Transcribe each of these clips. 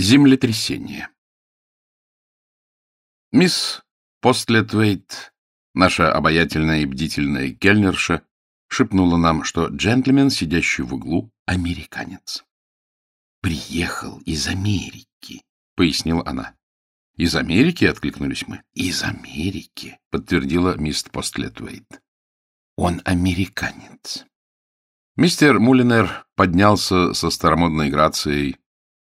Землетрясение. Мисс Постлетвейт, наша обаятельная и бдительная кельнерша, шепнула нам, что джентльмен, сидящий в углу, американец. «Приехал из Америки», — пояснила она. «Из Америки?» — откликнулись мы. «Из Америки», — подтвердила мисс Постлетвейт. «Он американец». Мистер Мулинер поднялся со старомодной грацией,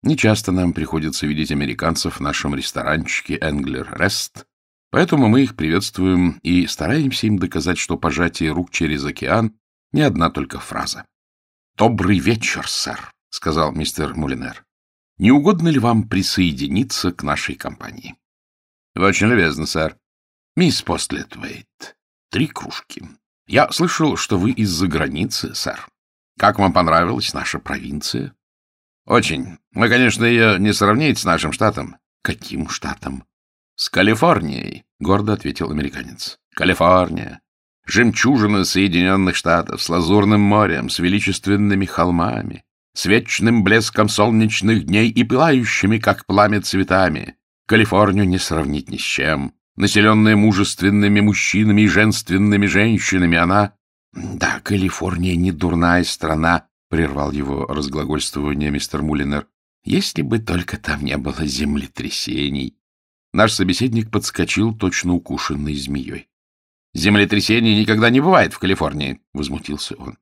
Нечасто нам приходится видеть американцев в нашем ресторанчике «Энглер Рест», поэтому мы их приветствуем и стараемся им доказать, что пожатие рук через океан — не одна только фраза. «Добрый вечер, сэр», — сказал мистер Мулинер. «Не угодно ли вам присоединиться к нашей компании?» «Вы очень любезны, сэр». «Мисс Постлетвейт, три кружки. Я слышал, что вы из-за границы, сэр. Как вам понравилась наша провинция?» Очень. Мы, конечно, ее не сравнить с нашим штатом. Каким штатом? С Калифорнией, гордо ответил американец. Калифорния. Жемчужина Соединенных Штатов с лазурным морем, с величественными холмами, с вечным блеском солнечных дней и пылающими, как пламя, цветами. Калифорнию не сравнить ни с чем. Населенная мужественными мужчинами и женственными женщинами, она... Да, Калифорния не дурная страна, прервал его разглагольствование мистер Мулинер. Если бы только там не было землетрясений. Наш собеседник подскочил, точно укушенный змеей. Землетрясений никогда не бывает в Калифорнии, возмутился он.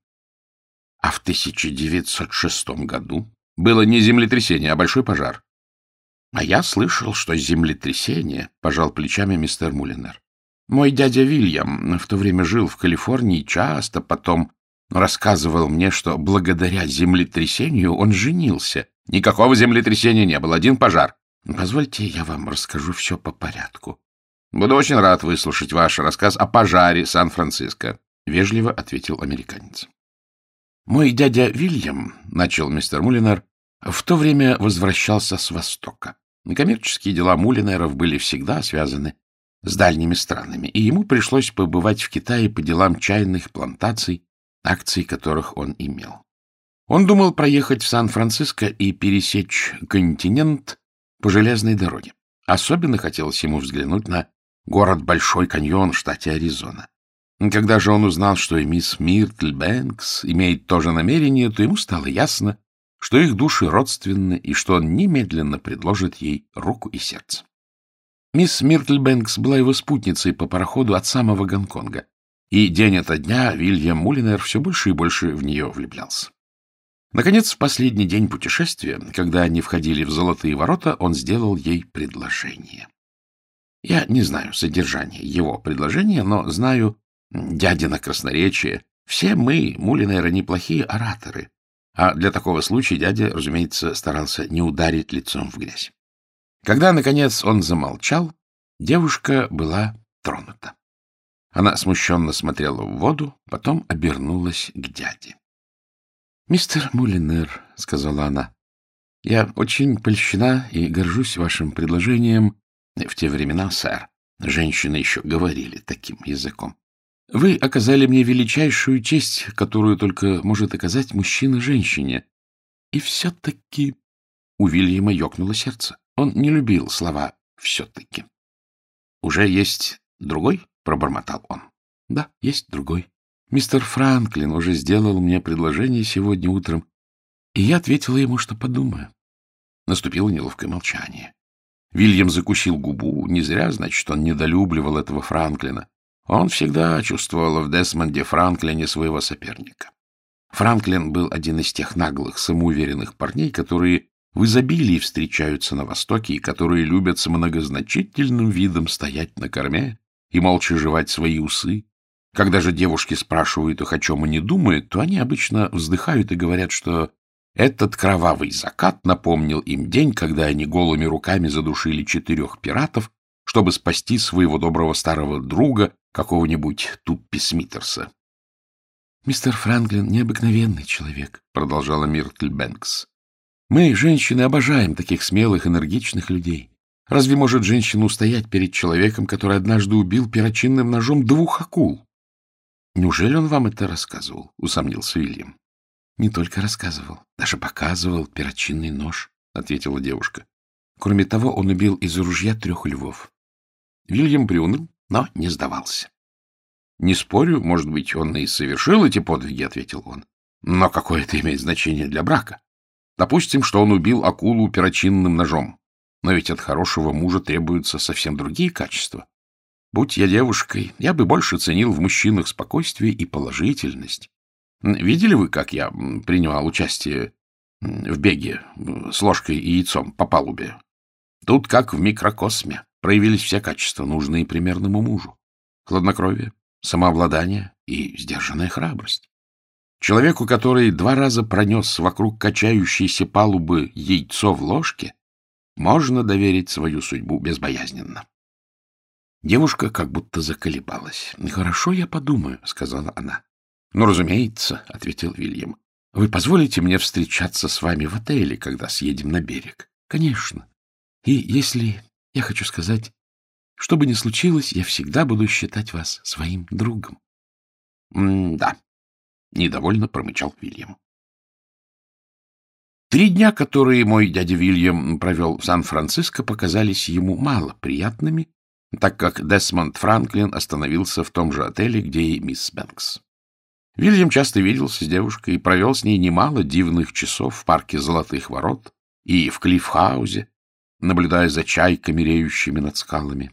А в 1906 году было не землетрясение, а большой пожар. А я слышал, что землетрясение, пожал плечами мистер Мулинер. Мой дядя Вильям в то время жил в Калифорнии, часто потом рассказывал мне, что благодаря землетрясению он женился. Никакого землетрясения не было, один пожар. Позвольте, я вам расскажу все по порядку. Буду очень рад выслушать ваш рассказ о пожаре Сан-Франциско, — вежливо ответил американец. Мой дядя Вильям, — начал мистер Мулинар, — в то время возвращался с Востока. Коммерческие дела Мулинеров были всегда связаны с дальними странами, и ему пришлось побывать в Китае по делам чайных плантаций акций которых он имел. Он думал проехать в Сан-Франциско и пересечь континент по железной дороге. Особенно хотелось ему взглянуть на город Большой каньон в штате Аризона. Когда же он узнал, что и мисс Миртль Бэнкс имеет то же намерение, то ему стало ясно, что их души родственны и что он немедленно предложит ей руку и сердце. Мисс Миртль Бэнкс была его спутницей по пароходу от самого Гонконга, и день ото дня Вильям Мулинер все больше и больше в нее влюблялся. Наконец, в последний день путешествия, когда они входили в золотые ворота, он сделал ей предложение. Я не знаю содержание его предложения, но знаю дядина красноречие. Все мы, Мулинеры, неплохие ораторы. А для такого случая дядя, разумеется, старался не ударить лицом в грязь. Когда, наконец, он замолчал, девушка была тронута. Она смущенно смотрела в воду, потом обернулась к дяде. — Мистер Мулинер, — сказала она, — я очень польщена и горжусь вашим предложением. В те времена, сэр, женщины еще говорили таким языком. Вы оказали мне величайшую честь, которую только может оказать мужчина женщине. И все-таки у Вильяма ёкнуло сердце. Он не любил слова «все-таки». Уже есть другой? Пробормотал он. — Да, есть другой. Мистер Франклин уже сделал мне предложение сегодня утром, и я ответила ему, что подумаю. Наступило неловкое молчание. Вильям закусил губу. Не зря, значит, он недолюбливал этого Франклина. Он всегда чувствовал в Десмонде Франклине своего соперника. Франклин был один из тех наглых, самоуверенных парней, которые в изобилии встречаются на Востоке и которые любят с многозначительным видом стоять на корме и молча жевать свои усы. Когда же девушки спрашивают их, о чем они думают, то они обычно вздыхают и говорят, что этот кровавый закат напомнил им день, когда они голыми руками задушили четырех пиратов, чтобы спасти своего доброго старого друга, какого-нибудь Туппи Смитерса. — Мистер Франклин — необыкновенный человек, — продолжала Миртль Бэнкс. — Мы, женщины, обожаем таких смелых, энергичных людей. Разве может женщина устоять перед человеком, который однажды убил перочинным ножом двух акул? — Неужели он вам это рассказывал? — усомнился Вильям. — Не только рассказывал, даже показывал перочинный нож, — ответила девушка. Кроме того, он убил из ружья трех львов. Вильям приуныл, но не сдавался. — Не спорю, может быть, он и совершил эти подвиги, — ответил он. — Но какое это имеет значение для брака? Допустим, что он убил акулу перочинным ножом. Но ведь от хорошего мужа требуются совсем другие качества. Будь я девушкой, я бы больше ценил в мужчинах спокойствие и положительность. Видели вы, как я принимал участие в беге с ложкой и яйцом по палубе? Тут, как в микрокосме, проявились все качества, нужные примерному мужу. Хладнокровие, самообладание и сдержанная храбрость. Человеку, который два раза пронес вокруг качающейся палубы яйцо в ложке, можно доверить свою судьбу безбоязненно. Девушка как будто заколебалась. — Хорошо, я подумаю, — сказала она. — Ну, разумеется, — ответил Вильям. — Вы позволите мне встречаться с вами в отеле, когда съедем на берег? — Конечно. И если, я хочу сказать, что бы ни случилось, я всегда буду считать вас своим другом. — Да, — недовольно промычал Вильям. Три дня, которые мой дядя Вильям провел в Сан-Франциско, показались ему мало приятными, так как Десмонд Франклин остановился в том же отеле, где и мисс Бэнкс. Вильям часто виделся с девушкой и провел с ней немало дивных часов в парке Золотых Ворот и в Клиффхаузе, наблюдая за чайками, реющими над скалами.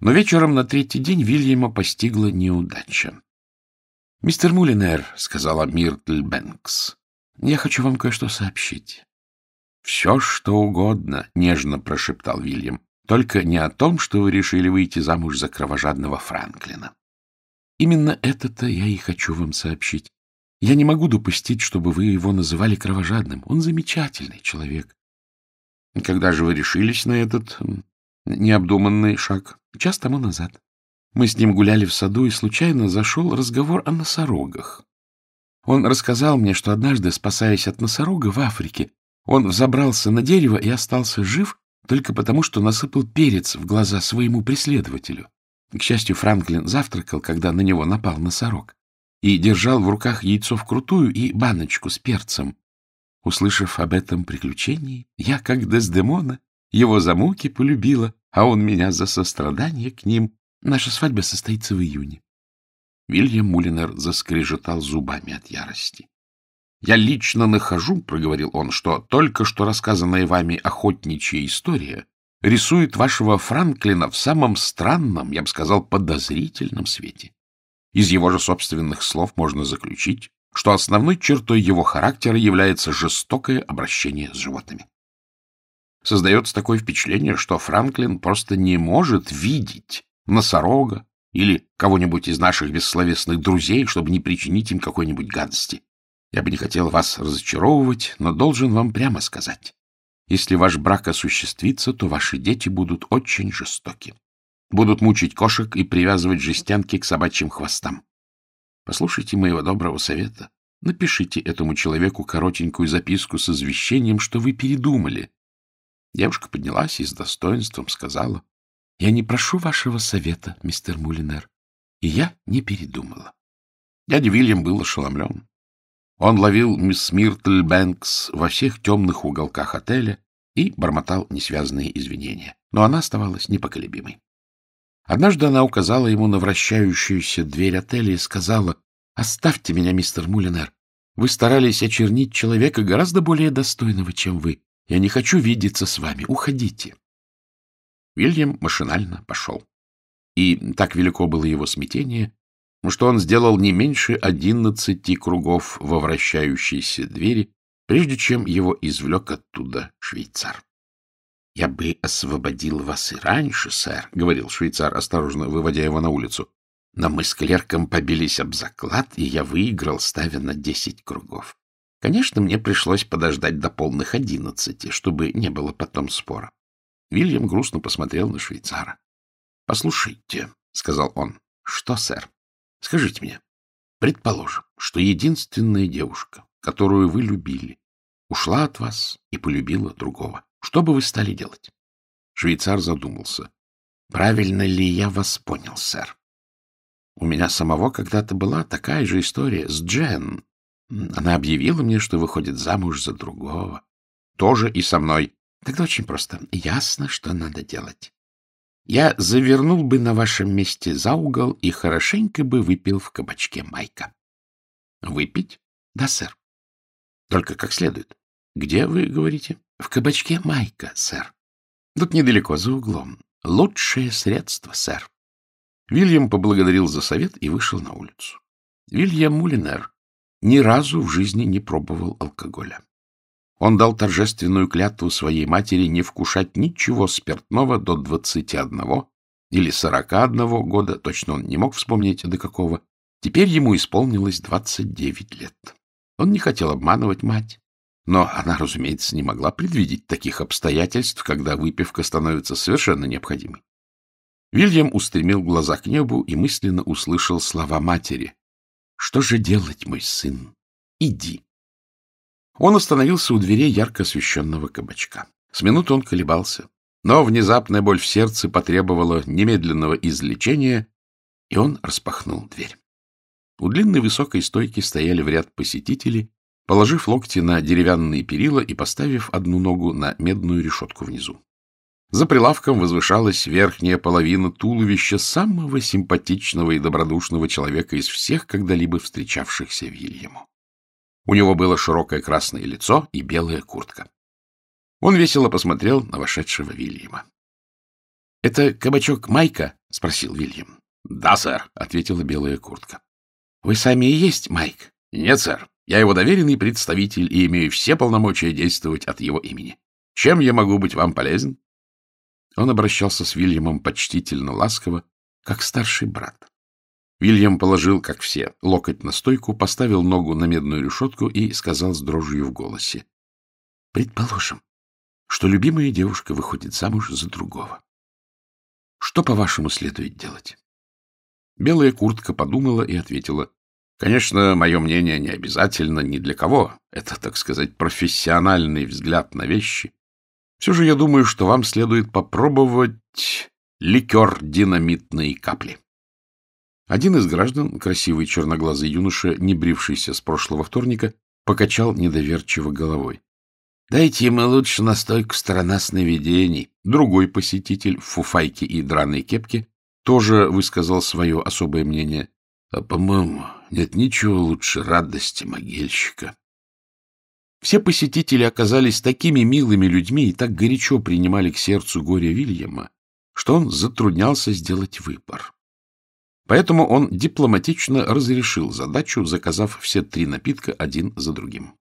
Но вечером на третий день Вильяма постигла неудача. — Мистер Мулинер, — сказала Миртль Бэнкс, — я хочу вам кое-что сообщить. — Все, что угодно, — нежно прошептал Вильям, — только не о том, что вы решили выйти замуж за кровожадного Франклина. Именно это-то я и хочу вам сообщить. Я не могу допустить, чтобы вы его называли кровожадным. Он замечательный человек. Когда же вы решились на этот необдуманный шаг? Час тому назад. Мы с ним гуляли в саду, и случайно зашел разговор о носорогах. Он рассказал мне, что однажды, спасаясь от носорога в Африке, он взобрался на дерево и остался жив только потому, что насыпал перец в глаза своему преследователю. К счастью, Франклин завтракал, когда на него напал носорог, и держал в руках яйцо вкрутую и баночку с перцем. Услышав об этом приключении, я, как Дездемона, его за муки полюбила, а он меня за сострадание к ним. Наша свадьба состоится в июне. Вильям Мулинер заскрежетал зубами от ярости. — Я лично нахожу, — проговорил он, — что только что рассказанная вами охотничья история рисует вашего Франклина в самом странном, я бы сказал, подозрительном свете. Из его же собственных слов можно заключить, что основной чертой его характера является жестокое обращение с животными. Создается такое впечатление, что Франклин просто не может видеть носорога или кого-нибудь из наших бессловесных друзей, чтобы не причинить им какой-нибудь гадости. Я бы не хотел вас разочаровывать, но должен вам прямо сказать. Если ваш брак осуществится, то ваши дети будут очень жестоки. Будут мучить кошек и привязывать жестянки к собачьим хвостам. Послушайте моего доброго совета. Напишите этому человеку коротенькую записку с извещением, что вы передумали. Девушка поднялась и с достоинством сказала, — Я не прошу вашего совета, мистер Мулинер. И я не передумала. Дядя Вильям был ошеломлен. Он ловил мисс Миртль Бэнкс во всех темных уголках отеля и бормотал несвязанные извинения. Но она оставалась непоколебимой. Однажды она указала ему на вращающуюся дверь отеля и сказала, «Оставьте меня, мистер Мулинер. Вы старались очернить человека гораздо более достойного, чем вы. Я не хочу видеться с вами. Уходите». Вильям машинально пошел. И так велико было его смятение, что он сделал не меньше одиннадцати кругов во вращающейся двери, прежде чем его извлек оттуда швейцар. — Я бы освободил вас и раньше, сэр, — говорил швейцар, осторожно выводя его на улицу. — Но мы с клерком побились об заклад, и я выиграл, ставя на десять кругов. Конечно, мне пришлось подождать до полных одиннадцати, чтобы не было потом спора. Вильям грустно посмотрел на швейцара. — Послушайте, — сказал он. — Что, сэр? Скажите мне, предположим, что единственная девушка, которую вы любили, ушла от вас и полюбила другого. Что бы вы стали делать? Швейцар задумался. — Правильно ли я вас понял, сэр? У меня самого когда-то была такая же история с Джен. Она объявила мне, что выходит замуж за другого. Тоже и со мной. Тогда очень просто. Ясно, что надо делать. Я завернул бы на вашем месте за угол и хорошенько бы выпил в кабачке Майка. Выпить? Да, сэр. Только как следует. Где вы говорите? В кабачке Майка, сэр. Тут недалеко, за углом. Лучшее средство, сэр. Вильям поблагодарил за совет и вышел на улицу. Вильям Мулинер ни разу в жизни не пробовал алкоголя. Он дал торжественную клятву своей матери не вкушать ничего спиртного до двадцати одного или сорока одного года, точно он не мог вспомнить до какого. Теперь ему исполнилось двадцать девять лет. Он не хотел обманывать мать, но она, разумеется, не могла предвидеть таких обстоятельств, когда выпивка становится совершенно необходимой. Вильям устремил глаза к небу и мысленно услышал слова матери. «Что же делать, мой сын? Иди». Он остановился у дверей ярко освещенного кабачка. С минуты он колебался, но внезапная боль в сердце потребовала немедленного излечения, и он распахнул дверь. У длинной высокой стойки стояли в ряд посетители, положив локти на деревянные перила и поставив одну ногу на медную решетку внизу. За прилавком возвышалась верхняя половина туловища самого симпатичного и добродушного человека из всех когда-либо встречавшихся Вильяму. У него было широкое красное лицо и белая куртка. Он весело посмотрел на вошедшего Вильяма. — Это кабачок Майка? — спросил Вильям. — Да, сэр, — ответила белая куртка. — Вы сами и есть Майк? — Нет, сэр. Я его доверенный представитель и имею все полномочия действовать от его имени. Чем я могу быть вам полезен? Он обращался с Вильямом почтительно ласково, как старший брат. Вильям положил, как все, локоть на стойку, поставил ногу на медную решетку и сказал с дрожью в голосе. — Предположим, что любимая девушка выходит замуж за другого. Что, по-вашему, следует делать? Белая куртка подумала и ответила. — Конечно, мое мнение не обязательно ни для кого. Это, так сказать, профессиональный взгляд на вещи. Все же я думаю, что вам следует попробовать ликер динамитной капли. Один из граждан, красивый черноглазый юноша, не брившийся с прошлого вторника, покачал недоверчиво головой. — Дайте ему лучше настойку «Сторона сновидений». Другой посетитель в фуфайке и драной кепке тоже высказал свое особое мнение. А, по-моему, нет ничего лучше радости могильщика. Все посетители оказались такими милыми людьми и так горячо принимали к сердцу горе Вильяма, что он затруднялся сделать выбор. Поэтому он дипломатично разрешил задачу, заказав все три напитка один за другим.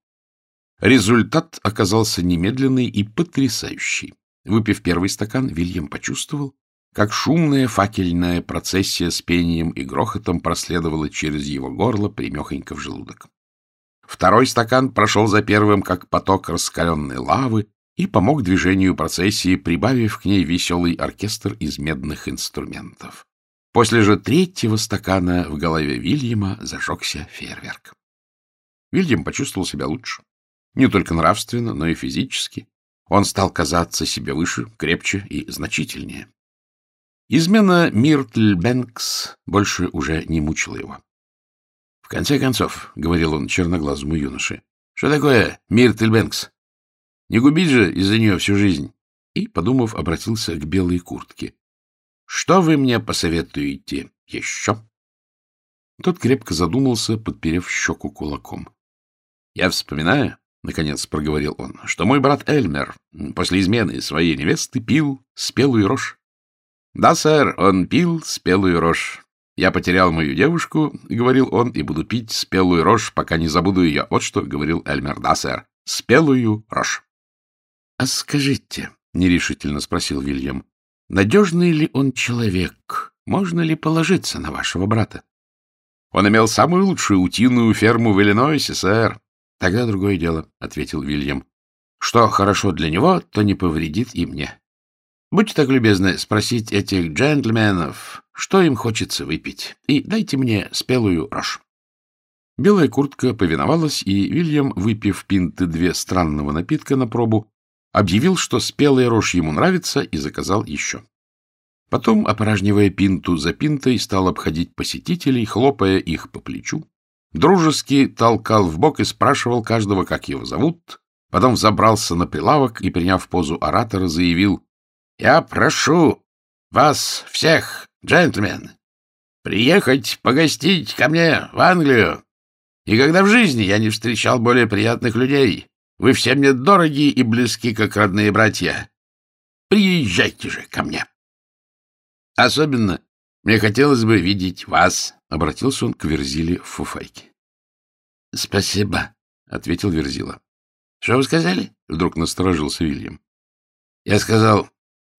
Результат оказался немедленный и потрясающий. Выпив первый стакан, Вильям почувствовал, как шумная факельная процессия с пением и грохотом проследовала через его горло примехонько в желудок. Второй стакан прошел за первым, как поток раскаленной лавы, и помог движению процессии, прибавив к ней веселый оркестр из медных инструментов. После же третьего стакана в голове Вильяма зажегся фейерверк. Вильям почувствовал себя лучше. Не только нравственно, но и физически. Он стал казаться себе выше, крепче и значительнее. Измена Миртль Бэнкс больше уже не мучила его. — В конце концов, — говорил он черноглазому юноше, — что такое Миртль Бэнкс? Не губить же из-за нее всю жизнь. И, подумав, обратился к белой куртке. Что вы мне посоветуете еще? Тот крепко задумался, подперев щеку кулаком. — Я вспоминаю, — наконец проговорил он, — что мой брат Эльмер после измены своей невесты пил спелую рожь. — Да, сэр, он пил спелую рожь. Я потерял мою девушку, — говорил он, — и буду пить спелую рожь, пока не забуду ее. Вот что, — говорил Эльмер, — да, сэр, спелую рожь. — А скажите, — нерешительно спросил Вильям, Надежный ли он человек? Можно ли положиться на вашего брата? Он имел самую лучшую утиную ферму в Иллинойсе, сэр. Тогда другое дело, — ответил Вильям. Что хорошо для него, то не повредит и мне. Будьте так любезны спросить этих джентльменов, что им хочется выпить, и дайте мне спелую рожь. Белая куртка повиновалась, и Вильям, выпив пинты две странного напитка на пробу, объявил, что спелая рожь ему нравится, и заказал еще. Потом, опорожнивая пинту за пинтой, стал обходить посетителей, хлопая их по плечу, дружески толкал в бок и спрашивал каждого, как его зовут, Потом забрался на прилавок и, приняв позу оратора, заявил, «Я прошу вас всех, джентльмены, приехать погостить ко мне в Англию. И когда в жизни я не встречал более приятных людей, вы все мне дороги и близки, как родные братья. Приезжайте же ко мне. Особенно мне хотелось бы видеть вас, — обратился он к Верзиле в фуфайке. — Спасибо, — ответил Верзила. — Что вы сказали? — вдруг насторожился Вильям. — Я сказал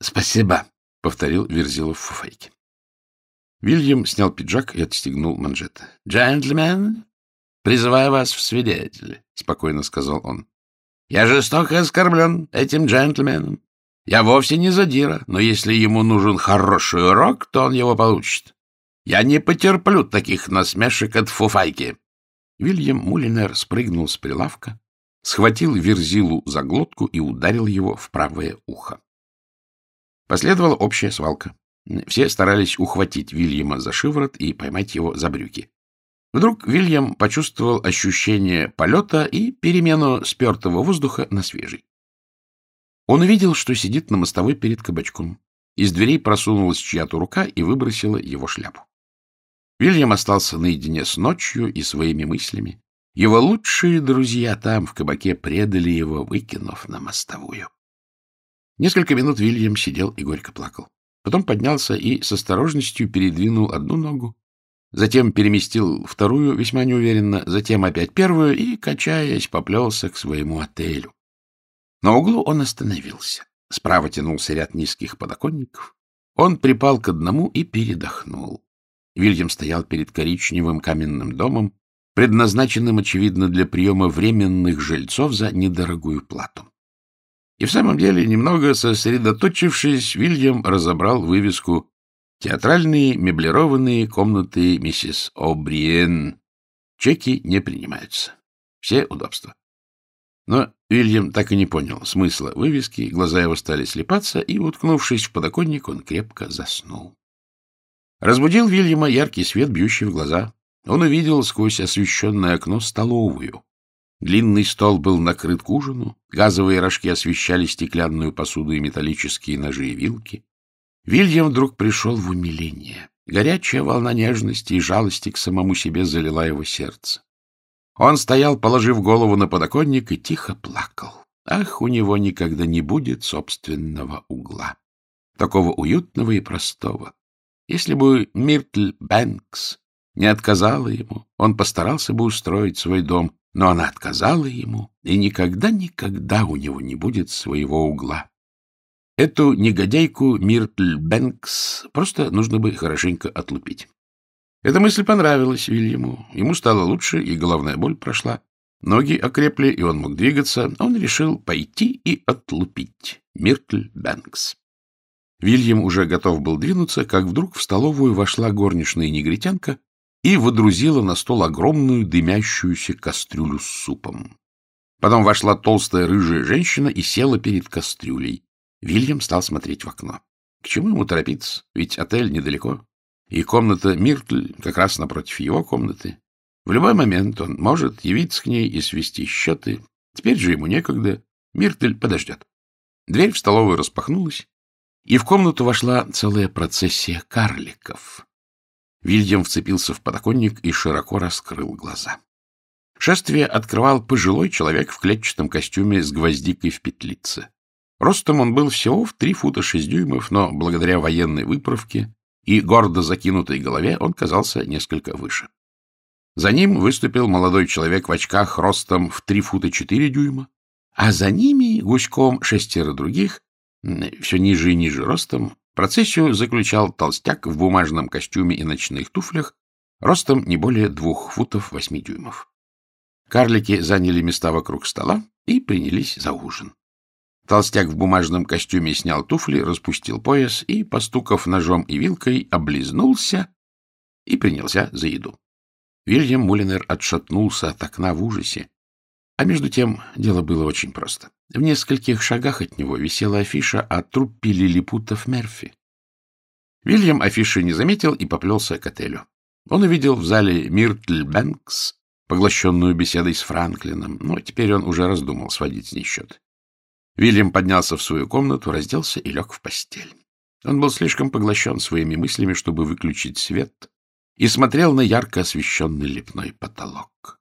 «спасибо», — повторил Верзила в фуфайке. Вильям снял пиджак и отстегнул манжеты. — Джентльмен, призываю вас в свидетели, — спокойно сказал он. — Я жестоко оскорблен этим джентльменом. Я вовсе не задира, но если ему нужен хороший урок, то он его получит. Я не потерплю таких насмешек от фуфайки. Вильям Мулинер спрыгнул с прилавка, схватил Верзилу за глотку и ударил его в правое ухо. Последовала общая свалка. Все старались ухватить Вильяма за шиворот и поймать его за брюки. Вдруг Вильям почувствовал ощущение полета и перемену спертого воздуха на свежий. Он увидел, что сидит на мостовой перед кабачком. Из дверей просунулась чья-то рука и выбросила его шляпу. Вильям остался наедине с ночью и своими мыслями. Его лучшие друзья там, в кабаке, предали его, выкинув на мостовую. Несколько минут Вильям сидел и горько плакал. Потом поднялся и с осторожностью передвинул одну ногу, затем переместил вторую весьма неуверенно, затем опять первую и, качаясь, поплелся к своему отелю. На углу он остановился. Справа тянулся ряд низких подоконников. Он припал к одному и передохнул. Вильям стоял перед коричневым каменным домом, предназначенным, очевидно, для приема временных жильцов за недорогую плату. И в самом деле, немного сосредоточившись, Вильям разобрал вывеску «Театральные меблированные комнаты миссис О'Бриен». Чеки не принимаются. Все удобства. Но Вильям так и не понял смысла вывески, глаза его стали слепаться, и, уткнувшись в подоконник, он крепко заснул. Разбудил Вильяма яркий свет, бьющий в глаза. Он увидел сквозь освещенное окно столовую. Длинный стол был накрыт к ужину, газовые рожки освещали стеклянную посуду и металлические ножи и вилки. Вильям вдруг пришел в умиление. Горячая волна нежности и жалости к самому себе залила его сердце. Он стоял, положив голову на подоконник, и тихо плакал. Ах, у него никогда не будет собственного угла. Такого уютного и простого. Если бы Миртль Бэнкс не отказала ему, он постарался бы устроить свой дом, но она отказала ему, и никогда-никогда у него не будет своего угла. Эту негодяйку Миртль Бэнкс просто нужно бы хорошенько отлупить. Эта мысль понравилась Вильяму. Ему стало лучше, и головная боль прошла. Ноги окрепли, и он мог двигаться. Он решил пойти и отлупить Миртль Бэнкс. Вильям уже готов был двинуться, как вдруг в столовую вошла горничная негритянка и водрузила на стол огромную дымящуюся кастрюлю с супом. Потом вошла толстая рыжая женщина и села перед кастрюлей. Вильям стал смотреть в окно. К чему ему торопиться? Ведь отель недалеко и комната Миртль как раз напротив его комнаты. В любой момент он может явиться к ней и свести счеты. Теперь же ему некогда. Миртль подождет. Дверь в столовую распахнулась, и в комнату вошла целая процессия карликов. Вильям вцепился в подоконник и широко раскрыл глаза. Шествие открывал пожилой человек в клетчатом костюме с гвоздикой в петлице. Ростом он был всего в три фута шесть дюймов, но благодаря военной выправке и гордо закинутой голове он казался несколько выше. За ним выступил молодой человек в очках ростом в три фута четыре дюйма, а за ними гуськом шестеро других, все ниже и ниже ростом, процессию заключал толстяк в бумажном костюме и ночных туфлях, ростом не более двух футов восьми дюймов. Карлики заняли места вокруг стола и принялись за ужин. Толстяк в бумажном костюме снял туфли, распустил пояс и, постукав ножом и вилкой, облизнулся и принялся за еду. Вильям Мулинер отшатнулся от окна в ужасе. А между тем дело было очень просто. В нескольких шагах от него висела афиша о труппе лилипутов Мерфи. Вильям афиши не заметил и поплелся к отелю. Он увидел в зале Миртль Бэнкс поглощенную беседой с Франклином, но теперь он уже раздумал сводить с ней счет. Вильям поднялся в свою комнату, разделся и лег в постель. Он был слишком поглощен своими мыслями, чтобы выключить свет, и смотрел на ярко освещенный лепной потолок.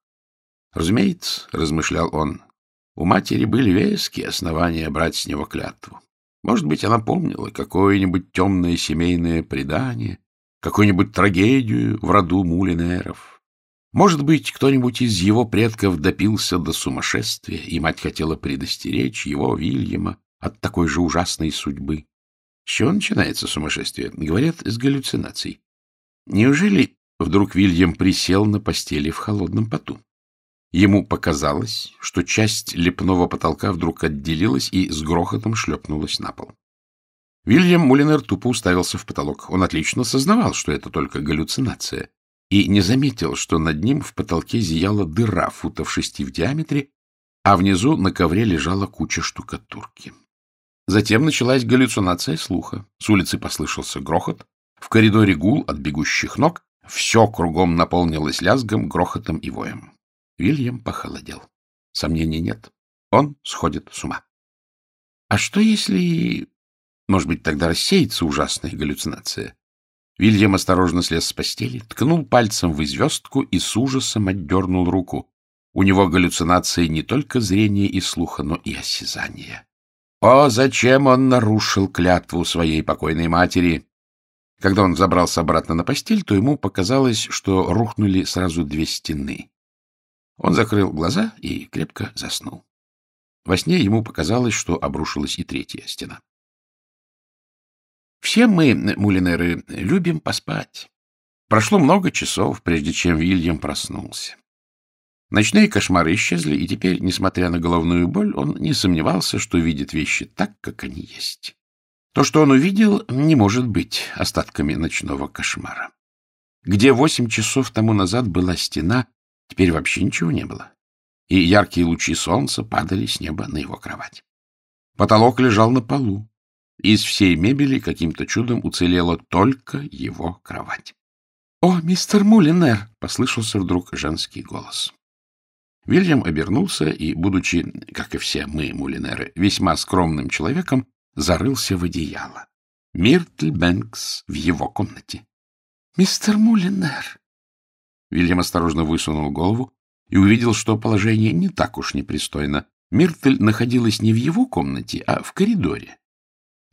Разумеется, — размышлял он, — у матери были веские основания брать с него клятву. Может быть, она помнила какое-нибудь темное семейное предание, какую-нибудь трагедию в роду Мулинеров. Может быть, кто-нибудь из его предков допился до сумасшествия, и мать хотела предостеречь его, Вильяма, от такой же ужасной судьбы. С чего начинается сумасшествие? Говорят, с галлюцинаций. Неужели вдруг Вильям присел на постели в холодном поту? Ему показалось, что часть лепного потолка вдруг отделилась и с грохотом шлепнулась на пол. Вильям Мулинер тупо уставился в потолок. Он отлично сознавал, что это только галлюцинация, и не заметил, что над ним в потолке зияла дыра футов шести в диаметре, а внизу на ковре лежала куча штукатурки. Затем началась галлюцинация слуха. С улицы послышался грохот, в коридоре гул от бегущих ног, все кругом наполнилось лязгом, грохотом и воем. Вильям похолодел. Сомнений нет. Он сходит с ума. А что если... Может быть, тогда рассеется ужасная галлюцинация? Вильям осторожно слез с постели, ткнул пальцем в звездку и с ужасом отдернул руку. У него галлюцинации не только зрения и слуха, но и осязания. О, зачем он нарушил клятву своей покойной матери? Когда он забрался обратно на постель, то ему показалось, что рухнули сразу две стены. Он закрыл глаза и крепко заснул. Во сне ему показалось, что обрушилась и третья стена. Все мы, мулинеры, любим поспать. Прошло много часов, прежде чем Вильям проснулся. Ночные кошмары исчезли, и теперь, несмотря на головную боль, он не сомневался, что видит вещи так, как они есть. То, что он увидел, не может быть остатками ночного кошмара. Где восемь часов тому назад была стена, теперь вообще ничего не было. И яркие лучи солнца падали с неба на его кровать. Потолок лежал на полу. Из всей мебели каким-то чудом уцелела только его кровать. — О, мистер Мулинер! — послышался вдруг женский голос. Вильям обернулся и, будучи, как и все мы, мулинеры, весьма скромным человеком, зарылся в одеяло. Миртль Бэнкс в его комнате. — Мистер Мулинер! Вильям осторожно высунул голову и увидел, что положение не так уж непристойно. Миртль находилась не в его комнате, а в коридоре.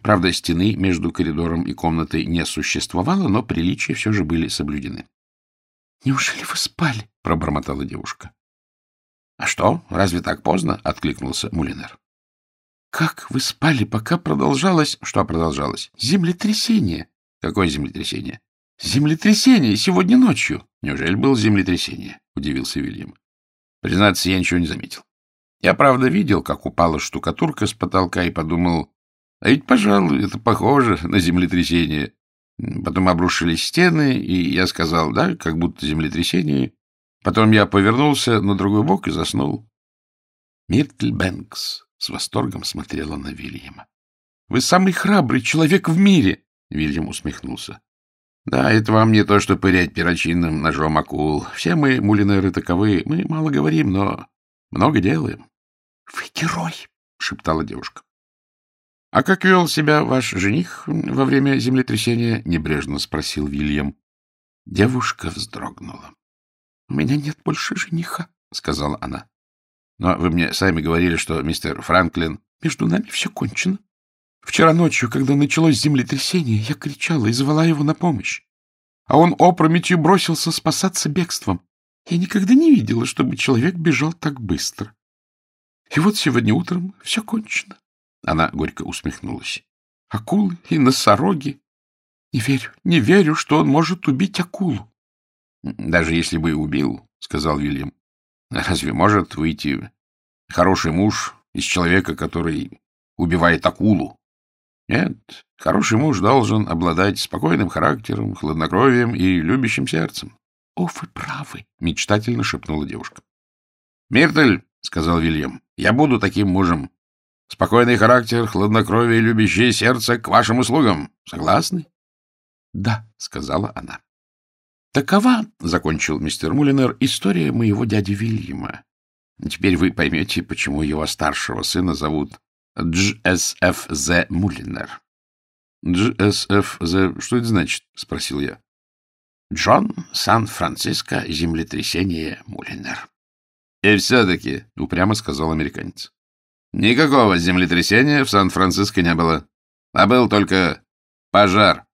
Правда, стены между коридором и комнатой не существовало, но приличия все же были соблюдены. — Неужели вы спали? — пробормотала девушка. — А что, разве так поздно? — откликнулся Мулинер. — Как вы спали, пока продолжалось... Что продолжалось? Землетрясение. Какое землетрясение? Землетрясение сегодня ночью. Неужели было землетрясение? — удивился Вильям. Признаться, я ничего не заметил. Я, правда, видел, как упала штукатурка с потолка и подумал, а ведь, пожалуй, это похоже на землетрясение. Потом обрушились стены, и я сказал, да, как будто землетрясение, Потом я повернулся на другой бок и заснул. Миртль Бэнкс с восторгом смотрела на Вильяма. — Вы самый храбрый человек в мире! — Вильям усмехнулся. — Да, это вам не то, что пырять перочинным ножом акул. Все мы, мулинеры, таковы. Мы мало говорим, но много делаем. — Вы герой! — шептала девушка. — А как вел себя ваш жених во время землетрясения? — небрежно спросил Вильям. Девушка вздрогнула. — У меня нет больше жениха, — сказала она. — Но вы мне сами говорили, что мистер Франклин... Между нами все кончено. Вчера ночью, когда началось землетрясение, я кричала и звала его на помощь. А он опрометью бросился спасаться бегством. Я никогда не видела, чтобы человек бежал так быстро. И вот сегодня утром все кончено. Она горько усмехнулась. Акулы и носороги. Не верю, не верю, что он может убить акулу. — Даже если бы и убил, — сказал Вильям, — разве может выйти хороший муж из человека, который убивает акулу? Нет, хороший муж должен обладать спокойным характером, хладнокровием и любящим сердцем. — О, вы правы, — мечтательно шепнула девушка. — Миртель, — сказал Вильям, — я буду таким мужем. Спокойный характер, хладнокровие и любящее сердце к вашим услугам. Согласны? — Да, — сказала она. Такова, — закончил мистер Мулинер, — история моего дяди Вильяма. Теперь вы поймете, почему его старшего сына зовут Дж.С.Ф.З. Мулинер. — Дж.С.Ф.З. Что это значит? — спросил я. — Джон Сан-Франциско, землетрясение Мулинер. — И все-таки, — упрямо сказал американец, — никакого землетрясения в Сан-Франциско не было, а был только пожар.